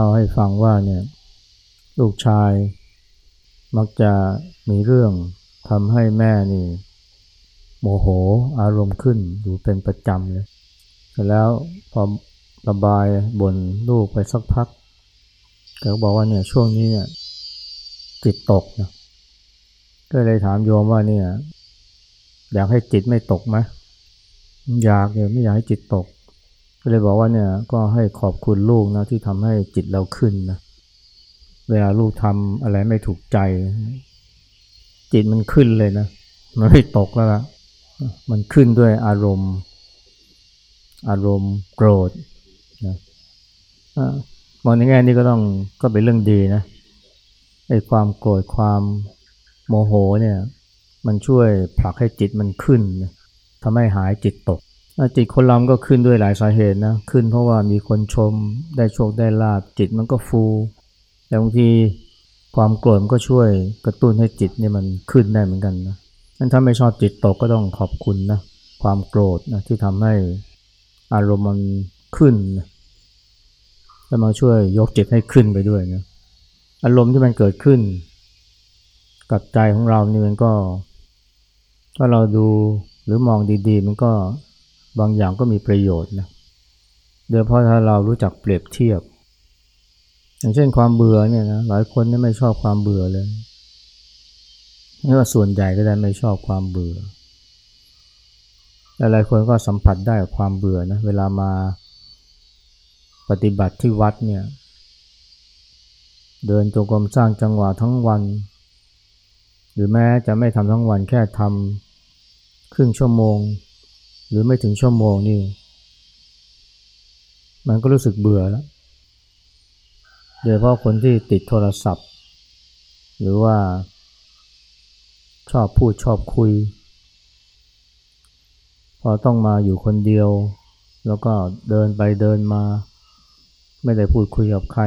คนหนึ่งมันเล่าให้ฟังว่าเนี่ยลูกชายมักจะมีเรื่องทำให้แม่นี่ โมโหอารมณ์ขึ้นอยู่เป็นประจำเลยแล้วพอระบายบนลูกไปสักพักแกก็บอกว่าเนี่ยช่วงนี้เนี่ยจิตตกนะก็เลยถามโยมว่าเนี่ยอยากให้จิตไม่ตกไหมอยากเลยไม่อยากให้จิตตก ก็เลยบอกว่าเนี่ยก็ให้ขอบคุณลูกนะที่ทำให้จิตเราขึ้นนะเวลาลูกทำอะไรไม่ถูกใจ จิตมันขึ้นเลยนะมันไม่ตกแล้วละมันขึ้นด้วยอารมณ์ อารมณ์โกรธนะมองในแง่นี้ก็ต้องก็เป็นเรื่องดีนะไอ้ความโกรธความโมโหเนี่ย มันช่วยผลักให้จิตมันขึ้นทำให้หายจิตตก จิตคนเราก็ขึ้นด้วยหลายสาเหตุนะ ขึ้นเพราะว่ามีคนชม ได้โชคได้ลาบ จิตมันก็ฟู แต่บางทีความโกรธมันก็ช่วยกระตุ้นให้จิตเนี่ยมันขึ้นได้เหมือนกันนะนั้นถ้าไม่ชอบจิตตกก็ต้องขอบคุณนะ ความโกรธนะที่ทำให้อารมณ์มันขึ้นนะแล้วมาช่วยยกจิตให้ขึ้นไปด้วยนะ อารมณ์ที่มันเกิดขึ้น กับใจของเราเนี่ยมันก็ ถ้าเราดูหรือมองดีๆ มันก็ บางอย่างก็มีประโยชน์นะโดยเพราะถ้าเรารู้จักเปรียบเทียบ อย่างเช่นความเบื่อเนี่ยนะหลายคนนี่ไม่ชอบความเบื่อเลยไม่ว่าส่วนใหญ่ก็ได้ไม่ชอบความเบื่อหลายคนก็สัมผัสได้กับความเบื่อนะเวลามาปฏิบัติที่วัดเนี่ยเดินจงกรมสร้างจังหวะทั้งวัน หรือแม้จะไม่ทำทั้งวันแค่ทำครึ่งชั่วโมง หรือไม่ถึงชั่วโมงนี่ มันก็รู้สึกเบื่อแล้ว โดยเฉพาะคนที่ติดโทรศัพท์ หรือว่า ชอบพูดชอบคุย พอต้องมาอยู่คนเดียว แล้วก็เดินไปเดินมา ไม่ได้พูดคุยกับใคร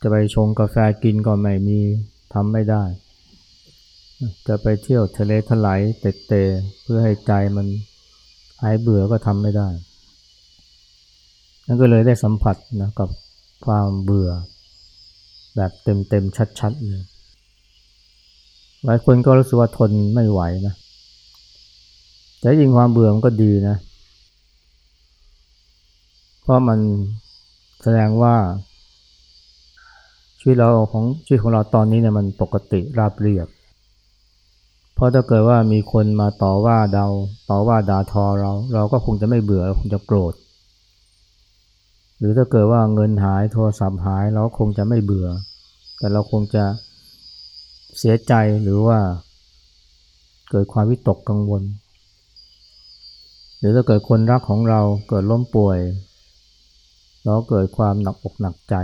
จะไปชงกาแฟกินก็ไม่มีทำไม่ได้ จะไปเที่ยวทะเลทลายเตะเตเพื่อให้ใจมันหายเบื่อก็ทำไม่ได้ นั่นก็เลยได้สัมผัสนะกับความเบื่อ แบบเต็มๆชัดๆเลยหลายคนก็รู้สึกว่าทนไม่ไหวนะแต่จริงความเบื่อมันก็ดีนะ เพราะมันแสดงว่า ชีวิตเราของชีวิตของเราตอนนี้เนี่ยมันปกติราบเรียบ เพราะถ้าเกิดว่ามีคนมาต่อว่าเดาต่อว่าด่าทอเรา เราก็คงจะไม่เบื่อคงจะโกรธ หรือถ้าเกิดว่าเงินหายโทรศัพท์หายเราคงจะไม่เบื่อ แต่เราคงจะเสียใจหรือว่า เกิดความวิตกกังวล หรือถ้าเกิดคนรักของเราเกิดล้มป่วยแล้วเกิดความหนักอกหนักใจ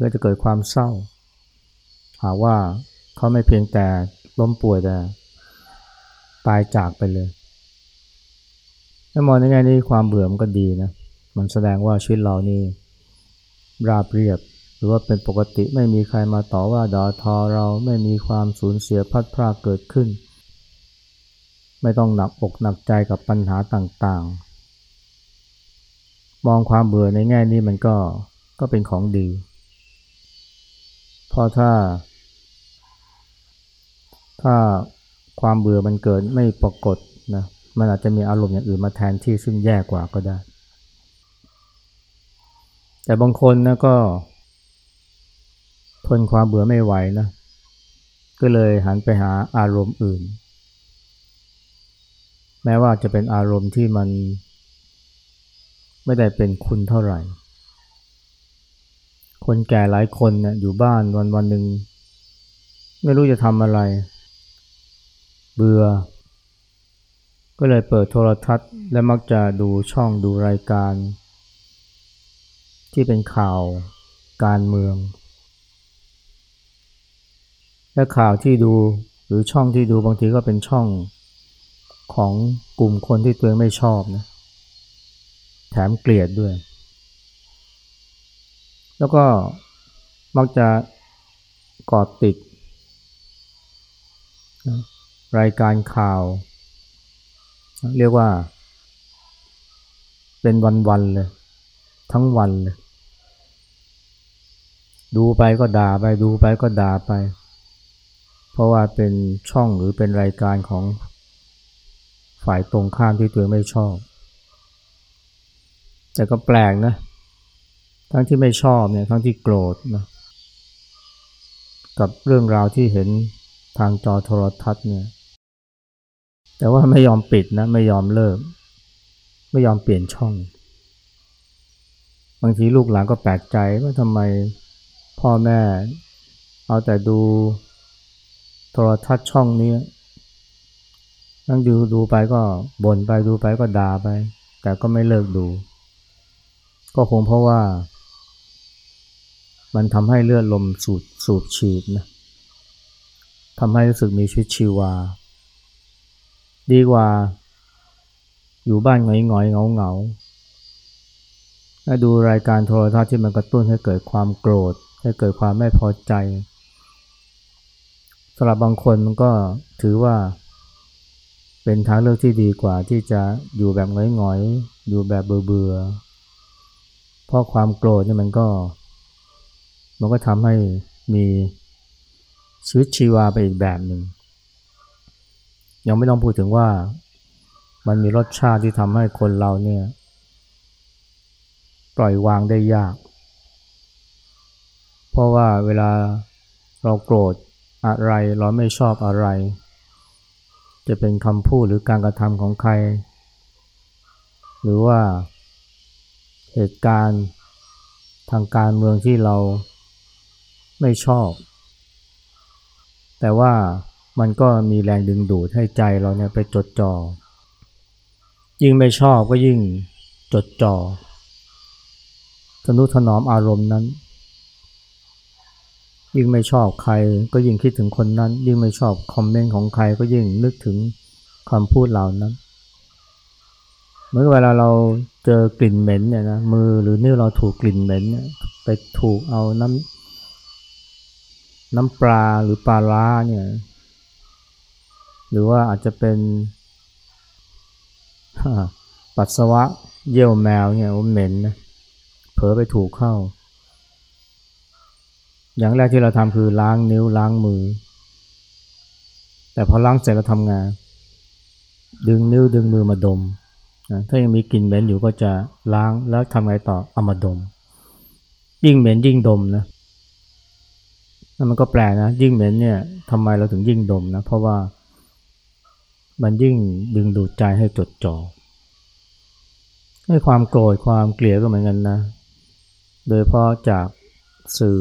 ก็จะเกิดความเศร้า หาว่าเขาไม่เพียงแต่ ล้มป่วยแต่ตายจากไปเลยถ้ามองในแง่นี้ความเบื่อมันก็ดีนะ มันแสดงว่าชีวิตเรานี่ราบเรียบ หรือว่าเป็นปกติไม่มีใครมาต่อว่าดอทอเราไม่มีความสูญเสียพัดพรากเกิดขึ้น ไม่ต้องหนักอกหนักใจกับปัญหาต่างๆ มองความเบื่อในแง่นี้มันก็ก็เป็นของดี เพราะถ้า ถ้าความเบื่อมันเกิดไม่ปรากฏนะมันอาจจะมีอารมณ์อย่างอื่นมาแทนที่ซึ่งแย่กว่าก็ได้ แต่บางคนนะก็ ทนความเบื่อไม่ไหวนะ ก็เลยหันไปหาอารมณ์อื่น แม้ว่าจะเป็นอารมณ์ที่มันไม่ได้เป็นคุณเท่าไหร่ คนแก่หลายคนเนี่ยอยู่บ้านวันวันหนึ่งไม่รู้จะทำอะไร เบื่อ ก็เลยเปิดโทรทัศน์ และมักจะดูช่องดูรายการ ที่เป็นข่าวการเมือง และข่าวที่ดูหรือช่องที่ดูบางทีก็เป็นช่องของกลุ่มคนที่ตัวเองไม่ชอบนะแถมเกลียดด้วย แล้วก็มักจะกอดติด รายการข่าว เรียกว่า เป็นวันๆเลย ทั้งวันเลย ดูไปก็ด่าไปดูไปก็ด่าไป เพราะว่าเป็นช่องหรือเป็นรายการของฝ่ายตรงข้ามที่ตัวไม่ชอบ แต่ก็แปลกนะ ทั้งที่ไม่ชอบเนี่ยทั้งที่โกรธนะกับเรื่องราวที่เห็นทางจอโทรทัศน์เนี่ย แต่ว่าไม่ยอมปิดนะ ไม่ยอมเลิก ไม่ยอมเปลี่ยนช่อง บางทีลูกหลานก็แปลกใจว่าทำไมพ่อแม่ เอาแต่ดูโทรทัศน์ช่องนี้นั่งดูดูไปก็บ่นไปดูไปก็ด่าไป แต่ก็ไม่เลิกดู ก็คงเพราะว่า มันทำให้เลือดลมสูบสูบฉีดนะทำให้รู้สึกมีชีวิตชีวา ดีกว่า อยู่บ้านหงอยหงอยเงาเงาถ้าดูรายการโทรทัศน์ที่มันกระตุ้นให้เกิดความโกรธ ให้เกิดความไม่พอใจสำหรับบางคนมันก็ถือว่า เป็นทางเลือกที่ดีกว่าที่จะอยู่แบบง้อยๆอยู่แบบเบื่อๆเพราะความโกรธเนี่ยมันก็ มันก็ทำให้มีชีวิตชีวาไปอีกแบบหนึ่ง ยังไม่ต้องพูดถึงว่ามันมีรสชาติที่ทำให้คนเราเนี่ย ปล่อยวางได้ยาก เพราะว่าเวลาเราโกรธอะไรเราไม่ชอบอะไร จะเป็นคำพูดหรือการกระทำของใคร หรือว่าเหตุการณ์ทางการเมืองที่เราไม่ชอบ แต่ว่า มันก็มีแรงดึงดูดให้ใจเราเนี่ยไปจดจอ่อ ยิ่งไม่ชอบก็ยิ่งจดจอ่อสนุถนอมอารมณ์นั้น ยิ่งไม่ชอบใครก็ยิ่งคิดถึงคนนั้น ยิ่งไม่ชอบคอมเมนต์ของใครก็ยิ่งนึกถึงคำพูดเหล่านั้น เมื่อเวลาเราเจอกลิ่นเหม็นเนี่ยนะมือหรือนิ้วเราถูกกลิ่นเหม็นเนี่ยไปถูกเอาน้ำน้ำปลาหรือปลาร้าเนี่ย หรือว่าอาจจะเป็นปัสสาวะเยี่ยวแมวเนี่ยเหม็นนะเผลอไปถูกเข้า อย่างแรกที่เราทำคือล้างนิ้วล้างมือ แต่พอล้างเสร็จเราทำงาน ดึงนิ้วดึงมือมาดมนะถ้ายังมีกลิ่นเหม็นอยู่ก็จะล้างแล้วทำไงต่อเอามาดม ยิ่งเหม็นยิ่งดมนะนั่นมันก็แปลนะยิ่งเหม็นเนี่ยทำไมเราถึงยิ่งดมนะเพราะว่า มันยิ่งดึงดูดใจให้จดจอ่อให้ความโกรธความเกลียดก็เหมือนกันนะ โดยเพราะจากสื่อ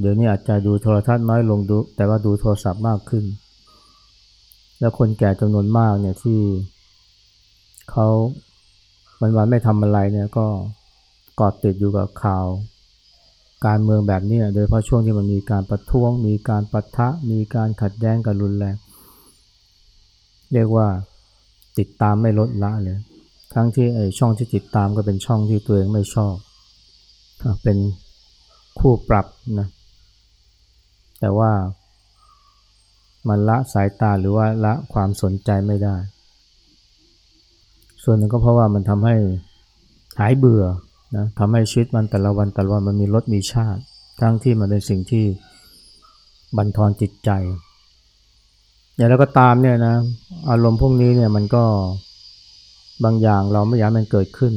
เดี๋ยวนี้อาจจะดูโทรทัศน์น้อยลงดู แต่ว่าดูโทรศัพท์มากขึ้น แล้วคนแก่จำนวนมากเนี่ยที่เขาวันวันไม่ทำอะไรเนี่ยก็กอดติดอยู่กับข่าว การเมืองแบบนี้ โดยเพราะช่วงที่มันมีการประท้วง มีการปะทะ มีการขัดแย้งกันรุนแรง เรียกว่าติดตามไม่ลดละเลย ทั้งที่ไอช่องที่ติดตามก็เป็นช่องที่ตัวเองไม่ชอบ เป็นคู่ปรับนะ แต่ว่ามันละสายตาหรือว่าละความสนใจไม่ได้ ส่วนหนึ่งก็เพราะว่ามันทำให้หายเบื่อนะทำให้ชีวิตมันแต่ละวันแต่ละวันมันมีรสมีชาติ ทั้งที่มันเป็นสิ่งที่บันทอนจิตใจ อย่างแล้วก็ตามเนี่ยนะอารมณ์พวกนี้เนี่ยมันก็บางอย่างเราไม่อยากมันเกิดขึ้น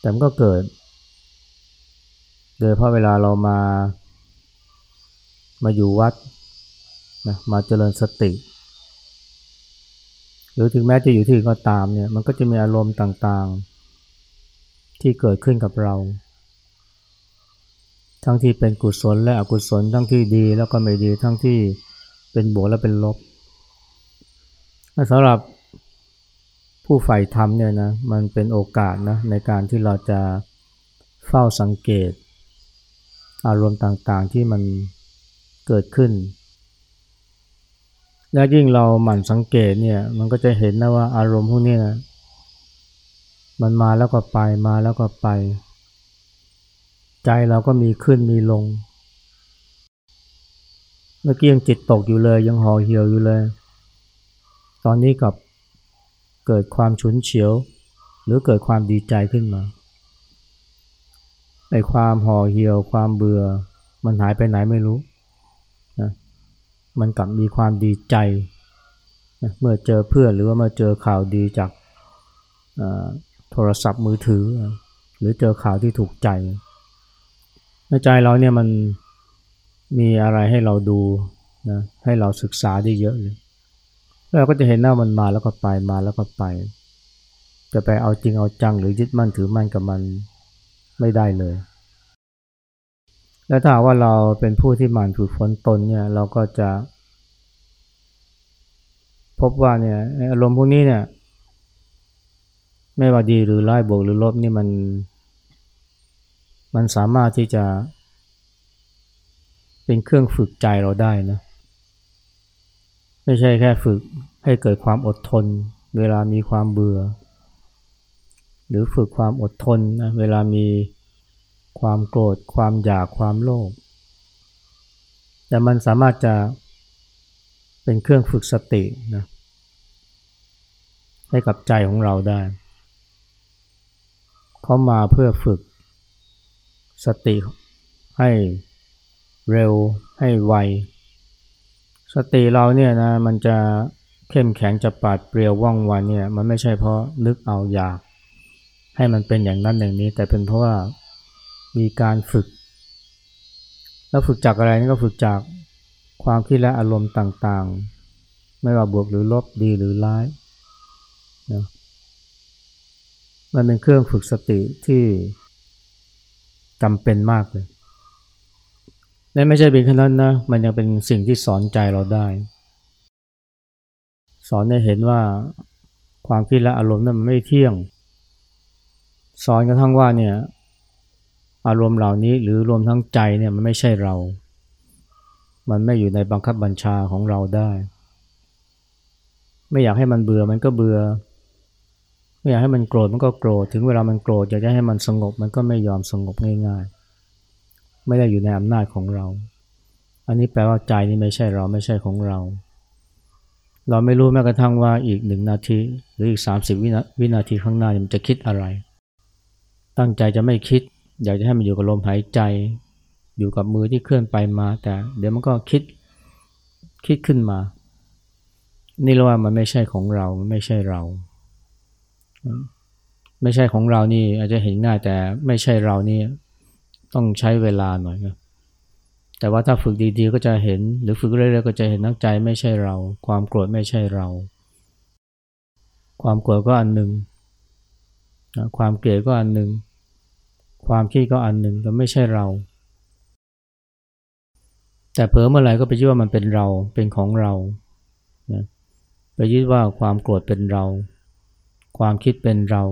แต่มันก็เกิด โดยเพราะเวลาเรามา มาอยู่วัดนะมาเจริญสติ หรือถึงแม้จะอยู่ที่ก็ตามเนี่ยมันก็จะมีอารมณ์ต่างๆ ที่เกิดขึ้นกับเรา ทั้งที่เป็นกุศลและอกุศลทั้งที่ดีแล้วก็ไม่ดีทั้งที่ เป็นบวกและเป็นลบสำหรับผู้ใฝ่ธรรมเนี่ยนะมันเป็นโอกาสนะในการที่เราจะเฝ้าสังเกต อารมณ์ต่างๆที่มันเกิดขึ้น และยิ่งเราหมั่นสังเกตเนี่ยมันก็จะเห็นนะว่าอารมณ์พวกนี้นะมันมาแล้วก็ไปมาแล้วก็ไป ใจเราก็มีขึ้นมีลง มื่อกี้ยังจิตตกอยู่เลย ยังห่อเหี่ยวอยู่เลย ตอนนี้กับเกิดความฉุนเฉียว หรือเกิดความดีใจขึ้นมาไอ้ความห่อเหี่ยวความเบื่อ มันหายไปไหนไม่รู้นะมันกลับมีความดีใจนะเมื่อเจอเพื่อนหรือว่าเมื่อเจอข่าวดีจากโทรศัพท์มือถือ หรือเจอข่าวที่ถูกใจในใจเราเนี่ยมัน มีอะไรให้เราดูนะให้เราศึกษาได้เยอะเลยเราก็จะเห็นหน้ามันมาแล้วก็ไปมาแล้วก็ไป จะไปเอาจริงเอาจังหรือยึดมั่นถือมั่นกับมันไม่ได้เลย และถ้าว่าเราเป็นผู้ที่หมั่นฝึกฝนตนเนี่ยเราก็จะ พบว่าเนี่ยอารมณ์พวกนี้เนี่ย ไม่ว่าดีหรือร้ายบวกหรือลบนี่มัน มันสามารถที่จะ เป็นเครื่องฝึกใจเราได้นะไม่ใช่แค่ฝึกให้เกิดความอดทน เวลามีความเบื่อ หรือฝึกความอดทนนะเวลามีความโกรธ ความอยากความโลภแต่มันสามารถจะเป็นเครื่องฝึกสตินะให้กับใจของเราได้ เขามาเพื่อฝึกสติให้ เร็วให้ไว สติเราเนี่ยนะมันจะเข้มแข็งจะปาดเปรียวว่องไวเนี่ยมันไม่ใช่เพราะนึกเอาอยาก ให้มันเป็นอย่างนั้นอย่างนี้ แต่เป็นเพราะว่ามีการฝึก แล้วฝึกจากอะไรนี่ก็ฝึกจากความคิดและอารมณ์ต่างๆ ไม่ว่าบวกหรือลบดีหรือร้ายนะมันเป็นเครื่องฝึกสติที่จำเป็นมากเลย และไม่ใช่เป็นแค่นั้นนะ มันยังเป็นสิ่งที่สอนใจเราได้ สอนให้เห็นว่าความคิดและอารมณ์นั้นมันไม่เที่ยง สอนกระทั่งว่าเนี่ยอารมณ์เหล่านี้หรือรวมทั้งใจเนี่ยมันไม่ใช่เรา มันไม่อยู่ในบังคับบัญชาของเราได้ ไม่อยากให้มันเบื่อมันก็เบื่อ ไม่อยากให้มันโกรธมันก็โกรธ ถึงเวลามันโกรธอยากจะให้มันสงบมันก็ไม่ยอมสงบง่ายๆ ไม่ได้อยู่ในอำนาจของเรา อันนี้แปลว่าใจนี่ไม่ใช่เราไม่ใช่ของเรา เราไม่รู้แม้กระทั่งว่าอีกหนึ่งนาที หรืออีกสามสิบวินาวินาทีข้างหน้ามันจะคิดอะไร ตั้งใจจะไม่คิด อยากจะให้มันอยู่กับลมหายใจ อยู่กับมือที่เคลื่อนไปมา แต่เดี๋ยวมันก็คิดคิดขึ้นมา นี่เราว่ามันไม่ใช่ของเราไม่ใช่เรา ไม่ใช่ของเรานี่อาจจะเห็นง่ายแต่ไม่ใช่เรานี่ ต้องใช้เวลาหน่อยนะแต่ว่าถ้าฝึกดีๆ ก็จะเห็น หรือฝึกเรื่อยๆก็จะเห็นนักใจไม่ใช่เรา ความโกรธไม่ใช่เรา ความโกรธก็อันหนึ่งนะความเกลียดก็อันหนึ่งความคิดก็อันหนึ่งแต่ไม่ใช่เรา แต่เผลอเมื่อไหร่ก็ไปยึดว่ามันเป็นเราเป็นของเรานะไปยึดว่าความโกรธเป็นเรา ความคิดเป็นเรา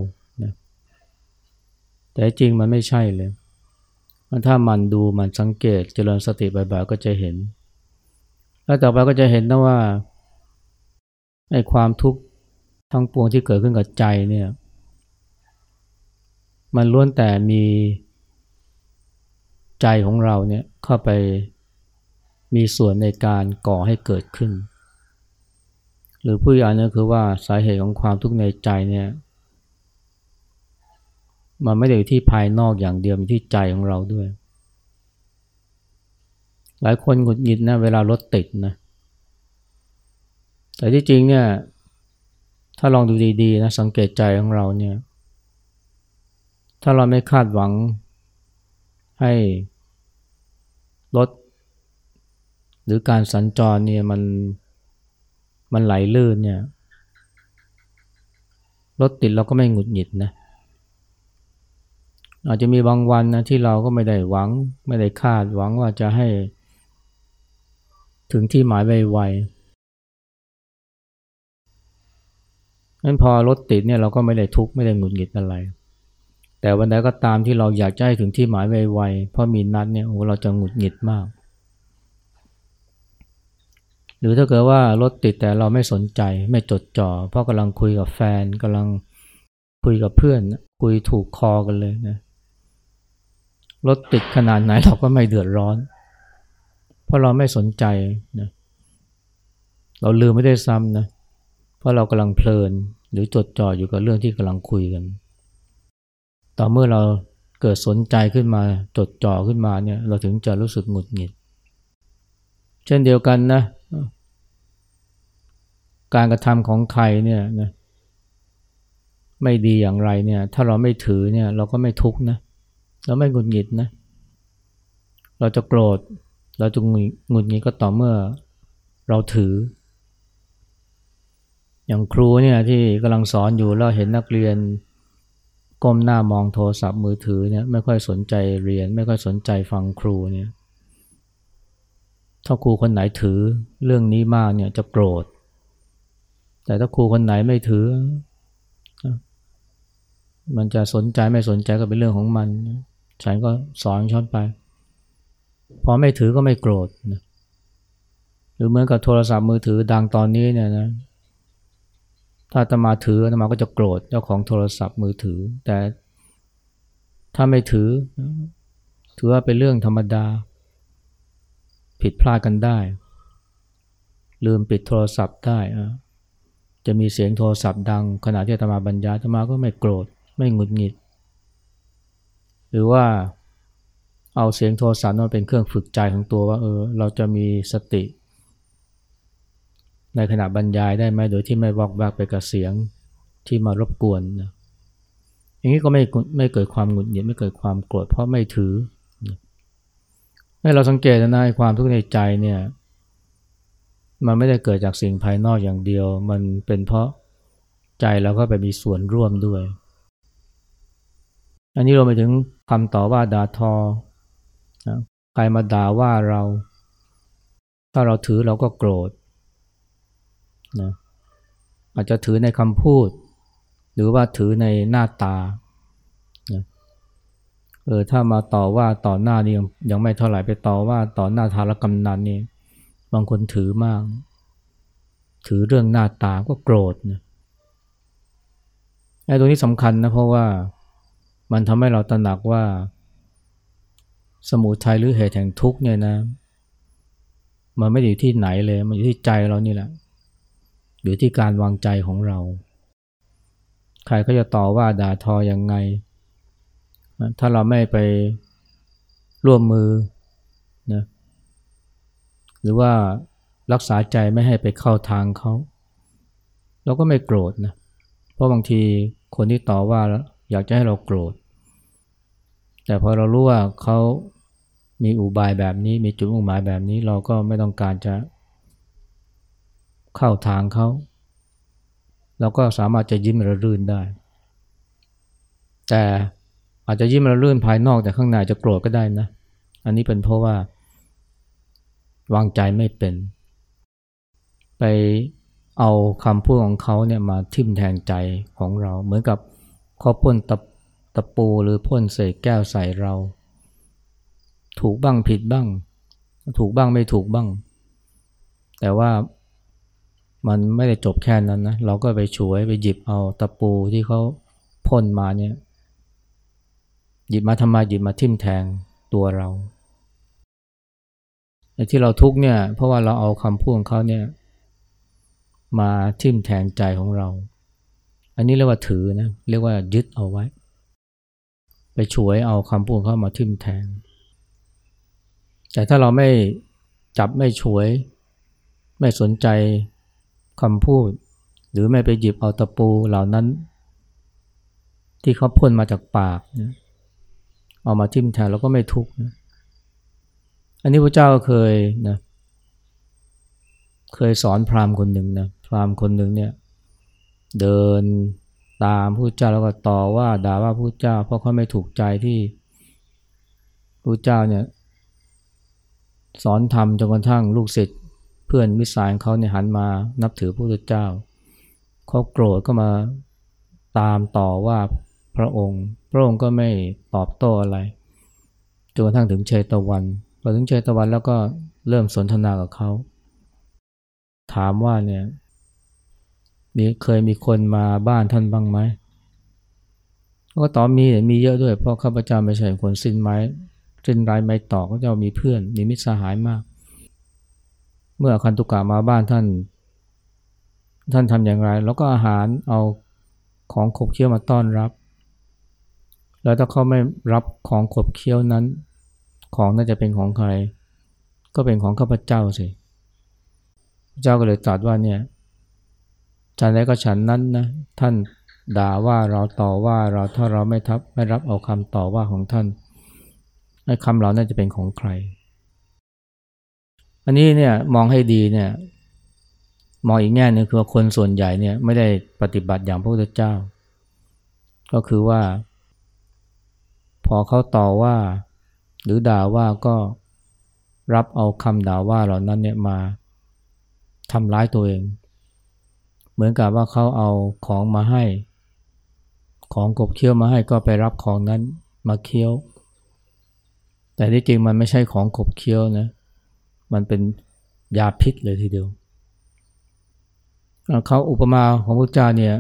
นะแต่จริงมันไม่ใช่เลย ถ้ามันดูมันสังเกตเจริญสติบ่อยๆก็จะเห็น แล้วต่อไปก็จะเห็นนะว่าไอ้ความทุกข์ทั้งปวงที่เกิดขึ้นกับใจเนี่ย มันล้วนแต่มีใจของเราเนี่ยเข้าไปมีส่วนในการก่อให้เกิดขึ้น หรือผู้ย่านึงคือว่าสาเหตุของความทุกข์ในใจเนี่ย มันไม่ได้อยู่ที่ภายนอกอย่างเดียวมันที่ใจของเราด้วย หลายคนหงุดหงิดนะเวลารถติดนะ แต่ที่จริงเนี่ย ถ้าลองดูดีๆนะสังเกตใจของเราเนี่ย ถ้าเราไม่คาดหวังให้รถหรือการสัญจรเนี่ยมันมันไหลลื่นเนี่ยรถติดเราก็ไม่หงุดหงิดนะเอาจจะมีบางวันนะที่เราก็ไม่ได้หวัง ไม่ได้คาดหวังว่าจะให้ ถึงที่หมายไวๆนั้นพอรถติดเนี่ยเราก็ไม่ได้ทุกข์ไม่ได้หงุดหงิดอะไร แต่วันใดก็ตามที่เราอยากจะให้ถึงที่หมายไวๆเพราะมีนัดเนี่ยโอ้เราจะหงุดหงิดมาก หรือถ้าเกิดว่ารถติดแต่เราไม่สนใจไม่จดจ่อเพราะกำลังคุยกับแฟนกำลังคุยกับเพื่อนคุยถูกคอกันเลยนะ รถติดขนาดไหนเราก็ไม่เดือดร้อน เพราะเราไม่สนใจนะเราลืมไม่ได้ซ้ำนะเพราะเรากำลังเพลินหรือจดจ่ออยู่กับเรื่องที่กำลังคุยกัน ต่อเมื่อเราเกิดสนใจขึ้นมาจดจ่อขึ้นมาเนี่ยเราถึงจะรู้สึกหงุดหงิด เช่นเดียวกันนะการกระทำของใครเนี่ยนะไม่ดีอย่างไรเนี่ยถ้าเราไม่ถือเนี่ยเราก็ไม่ทุกข์นะ เราไม่หงุดหงิดนะ เราจะโกรธ เราจะหงุดหงิดก็ต่อเมื่อเราถือ อย่างครูเนี่ยที่กำลังสอนอยู่แล้วเห็นนักเรียนก้มหน้ามองโทรศัพท์มือถือเนี่ยไม่ค่อยสนใจเรียน ไม่ค่อยสนใจฟังครูเนี่ยถ้าครูคนไหนถือเรื่องนี้มากเนี่ยจะโกรธ แต่ถ้าครูคนไหนไม่ถือ มันจะสนใจไม่สนใจก็เป็นเรื่องของมัน ฉันก็สอนช้อนไป พอไม่ถือก็ไม่โกรธนะหรือเหมือนกับโทรศัพท์มือถือดังตอนนี้เนี่ยนะถ้าตมาถือตมาก็จะโกรธเจ้าของโทรศัพท์มือถือ แต่ถ้าไม่ถือ ถือว่าเป็นเรื่องธรรมดา ผิดพลาดกันได้ ลืมปิดโทรศัพท์ได้จะมีเสียงโทรศัพท์ดัง ขณะที่ตมาบรรยายตมาก็ไม่โกรธ ไม่หงุดหงิด หรือว่าเอาเสียงโทรศัพท์มาเป็นเครื่องฝึกใจของตัวว่าเออเราจะมีสติ ในขณะบรรยายได้ไหมโดยที่ไม่วอกแวกไปกับเสียงที่มารบกวนนะอย่างนี้ก็ไม่ไม่เกิดความหงุดหงิดไม่เกิดความโกรธเพราะไม่ถือให้เราสังเกตนะความทุกข์ในใจเนี่ยมันไม่ได้เกิดจากสิ่งภายนอกอย่างเดียว มันเป็นเพราะใจเราก็ไปมีส่วนร่วมด้วย อันนี้เราไปถึง คำต่อว่าด่าทอ ใครมาด่าว่าเรา ถ้าเราถือเราก็โกรธนะอาจจะถือในคำพูด หรือว่าถือในหน้าตานะเออถ้ามาต่อว่าต่อหน้านี่ยังยังไม่เท่าไหร่ไปต่อว่าต่อหน้าทารกำนันนี่บางคนถือมาก ถือเรื่องหน้าตาก็โกรธนะไอ้ตรงนี้สำคัญนะเพราะว่า มันทำให้เราตระหนักว่า สมุทัยหรือเหตุแห่งทุกข์เนี่ยนะ มันไม่ได้อยู่ที่ไหนเลย มันอยู่ที่ใจเรานี่แหละ อยู่ที่การวางใจของเรา ใครก็จะต่อว่าด่าทออยังไง ถ้าเราไม่ไปร่วมมือนะหรือว่ารักษาใจไม่ให้ไปเข้าทางเขาเราก็ไม่โกรธนะ เพราะบางทีคนที่ต่อว่า อยากจะให้เราโกรธ แต่พอเรารู้ว่าเขามีอุบายแบบนี้มีจุดมุ่งหมายแบบนี้เราก็ไม่ต้องการจะเข้าทางเขาเราก็สามารถจะยิ้มระรื่นได้ แต่อาจจะยิ้มระรื่นภายนอกแต่ข้างในจะโกรธก็ได้นะ อันนี้เป็นเพราะว่า วางใจไม่เป็น ไปเอาคำพูดของเขาเนี่ยมาทิ่มแทงใจของเรา เหมือนกับ เขาพ่นตะตะปูหรือพ่นเศษแก้วใส่เรา ถูกบ้างผิดบ้าง ถูกบ้างไม่ถูกบ้าง แต่ว่ามันไม่ได้จบแค่นั้นนะ เราก็ไปช่วยไปหยิบเอาตะปูที่เขาพ่นมาเนี่ย หยิบมาทำไมหยิบมาทิ่มแทงตัวเราไอ้ที่เราทุกเนี่ย เพราะว่าเราเอาคำพูดของเขาเนี่ย มาทิ่มแทงใจของเรา อันนี้เรียกว่าถือนะ เรียกว่ายึดเอาไว้ ไปช่วยเอาคำพูดเข้ามาทิ่มแทง แต่ถ้าเราไม่จับไม่ช่วย ไม่สนใจคำพูด หรือไม่ไปหยิบเอาตะปูเหล่านั้น ที่เขาพ่นมาจากปากนะเอามาทิ่มแทนเราก็ไม่ทุกข์นะอันนี้พระเจ้าเคยนะเคยสอนพราหมณ์คนหนึ่งนะพราหมณ์คนหนึ่งเนี่ย เดินตามผู้เจ้าแล้วก็ต่อว่าด่าว่าผู้เจ้า เพราะเขาไม่ถูกใจที่ผู้เจ้าเนี่ยสอนทำจนกระทั่งลูกศิษย์เพื่อนมิสายเขาเนี่ยหันมานับถือพระพุทธเจ้าเขาโกรธก็มาตามต่อว่าพระองค์ พระองค์ก็ไม่ตอบโต้อะไรจนกระทั่งถึงเชตวันพอถึงเชตวันแล้วก็เริ่มสนทนากับเขา ถามว่าเนี่ย มีเคยมีคนมาบ้านท่านบ้างไหมก็ตอบมีมีเยอะด้วยเพราะข้าพเจ้าไม่ใช่คนสิ้นไม้สิ้นไรไม้ต่อก็จะมีเพื่อน มีมิตรสหายมาก เมื่อคันตุกะมาบ้านท่าน ท่านทำอย่างไร แล้วก็อาหารเอาของขบเคี้ยวมาต้อนรับ แล้วถ้าเขาไม่รับของขบเคี้ยวนั้น ของน่าจะเป็นของใคร ก็เป็นของข้าพเจ้าสิเจ้าก็เลยตรัสว่าเนี่ย ฉันแล้วก็ฉันนั้นนะท่านด่าว่าเราต่อว่าเราถ้าเราไม่ทับไม่รับเอาคำต่อว่าของท่านไอ้คำเหล่านั้นจะเป็นของใคร อันนี้เนี่ยมองให้ดีเนี่ยมองอีกแง่นึงคือคนส่วนใหญ่เนี่ยไม่ได้ปฏิบัติอย่างพระพุทธเจ้า ก็คือว่า พอเขาต่อว่า หรือด่าว่าก็รับเอาคำด่าว่าเหล่านั้นเนี่ยมาทำร้ายตัวเอง เหมือนกับว่าเขาเอาของมาให้ ของกบเคี้ยวมาให้ก็ไปรับของนั้นมาเคี้ยว แต่ที่จริงมันไม่ใช่ของกบเคี้ยวนะ มันเป็นยาพิษเลยทีเดียวเขาอุปมาของพระเจ้าเนี่ย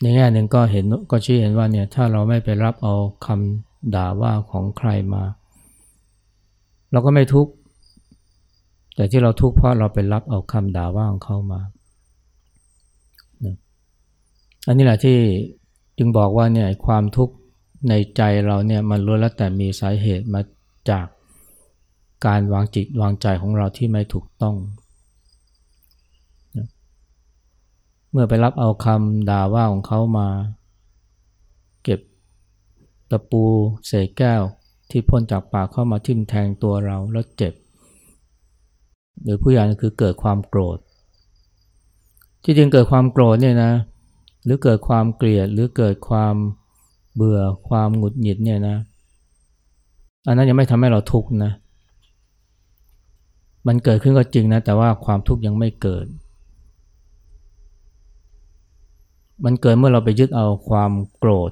ในแง่หนึ่งก็เห็นก็ชี้เห็นว่าเนี่ยถ้าเราไม่ไปรับเอาคำด่าว่าของใครมา เราก็ไม่ทุกข์แต่ที่เราทุกข์เพราะเราไปรับเอาคำด่าว่าของเขามา อันนี้แหละที่จึงบอกว่าเนี่ยความทุกข์ในใจเราเนี่ยมันล้วนแล้วแต่มีสาเหตุมาจากการวางจิตวางใจของเราที่ไม่ถูกต้อง เมื่อไปรับเอาคำด่าว่าของเขามา เก็บตะปูเศษแก้วที่พ่นจากปากเข้ามาทิ่มแทงตัวเราแล้วเจ็บ หรือผู้ใหญ่คือเกิดความโกรธ ที่จริงเกิดความโกรธเนี่ยนะ หรือเกิดความเกลียดหรือเกิดความเบื่อความหงุดหงิดเนี่ยนะอันนั้นยังไม่ทำให้เราทุกข์นะ มันเกิดขึ้นก็จริงนะ แต่ว่าความทุกข์ยังไม่เกิด มันเกิดเมื่อเราไปยึดเอาความโกรธ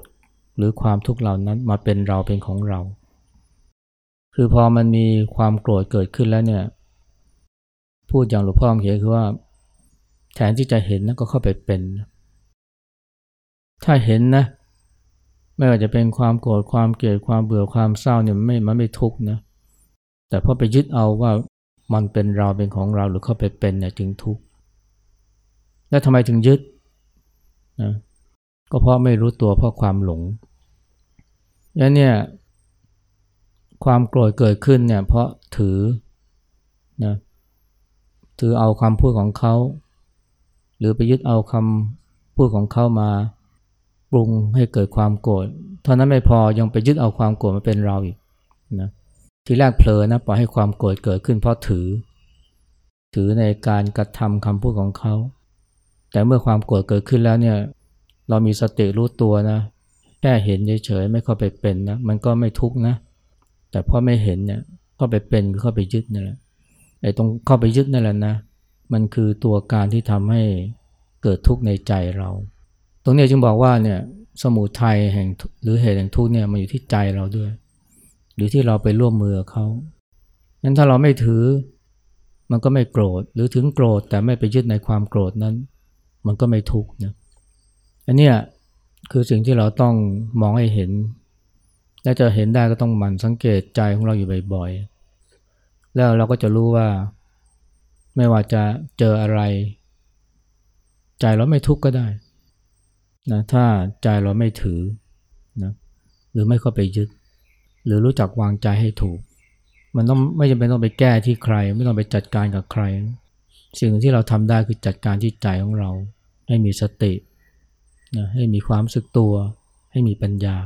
หรือความทุกข์เหล่านั้นมาเป็นเราเป็นของเรา คือพอมันมีความโกรธเกิดขึ้นแล้วเนี่ย พูดอย่างหลวงพ่อเขียนคือว่าแทนที่จะเห็นนะก็เข้าไปเป็น ถ้าเห็นนะ ไม่ว่าจะเป็นความโกรธความเกลียดความเบื่อความเศร้าเนี่ยไม่มันไม่ทุกข์นะ แต่พอไปยึดเอาว่ามันเป็นเราเป็นของเราหรือเข้าไปเป็นเนี่ยจึงทุกข์แล้วทำไมถึงยึดนะก็เพราะไม่รู้ตัวเพราะความหลงแล้วเนี่ยความโกรธเกิดขึ้นเนี่ยเพราะถือนะถือเอาคำพูดของเขา หรือไปยึดเอาคำพูดของเขามา รุงให้เกิดความโกรธเท่านั้นไม่พอยังไปยึดเอาความโกรธมาเป็นเราอีกนะทีแรกเผลอนะปล่อยให้ความโกรธเกิดขึ้นเพราะถือ ถือในการกระทำคำพูดของเขา แต่เมื่อความโกรธเกิดขึ้นแล้วเนี่ยเรามีสติรู้ตัวนะแค่เห็นเฉยๆไม่เข้าไปเป็นนะมันก็ไม่ทุกข์นะ แต่พอไม่เห็นเนี่ยเข้าไปเป็นก็เข้าไปยึดนี่แหละไอ้ตรงเข้าไปยึดนั่นแหละนะ มันคือตัวการที่ทำให้เกิดทุกข์ในใจเรา ตรงนี้จึงบอกว่าเนี่ยสมุทัยแห่งหรือเหตุแห่งทุกข์เนี่ยมันอยู่ที่ใจเราด้วย หรือที่เราไปร่วมมือเขางั้นถ้าเราไม่ถือมันก็ไม่โกรธ หรือถึงโกรธแต่ไม่ไปยึดในความโกรธนั้น มันก็ไม่ทุกข์นะอันนี้คือสิ่งที่เราต้องมองให้เห็น และจะเห็นได้ก็ต้องหมั่นสังเกตใจของเราอยู่บ่อยๆ แล้วเราก็จะรู้ว่า ไม่ว่าจะเจออะไร ใจเราไม่ทุกข์ก็ได้ นะถ้าใจเราไม่ถือนะหรือไม่เข้าไปยึด หรือรู้จักวางใจให้ถูก มันต้องไม่จำเป็นต้องไปแก้ที่ใคร ไม่ต้องไปจัดการกับใคร สิ่งที่เราทำได้คือจัดการที่ใจของเรา ให้มีสตินะให้มีความสึกตัว ให้มีปัญญา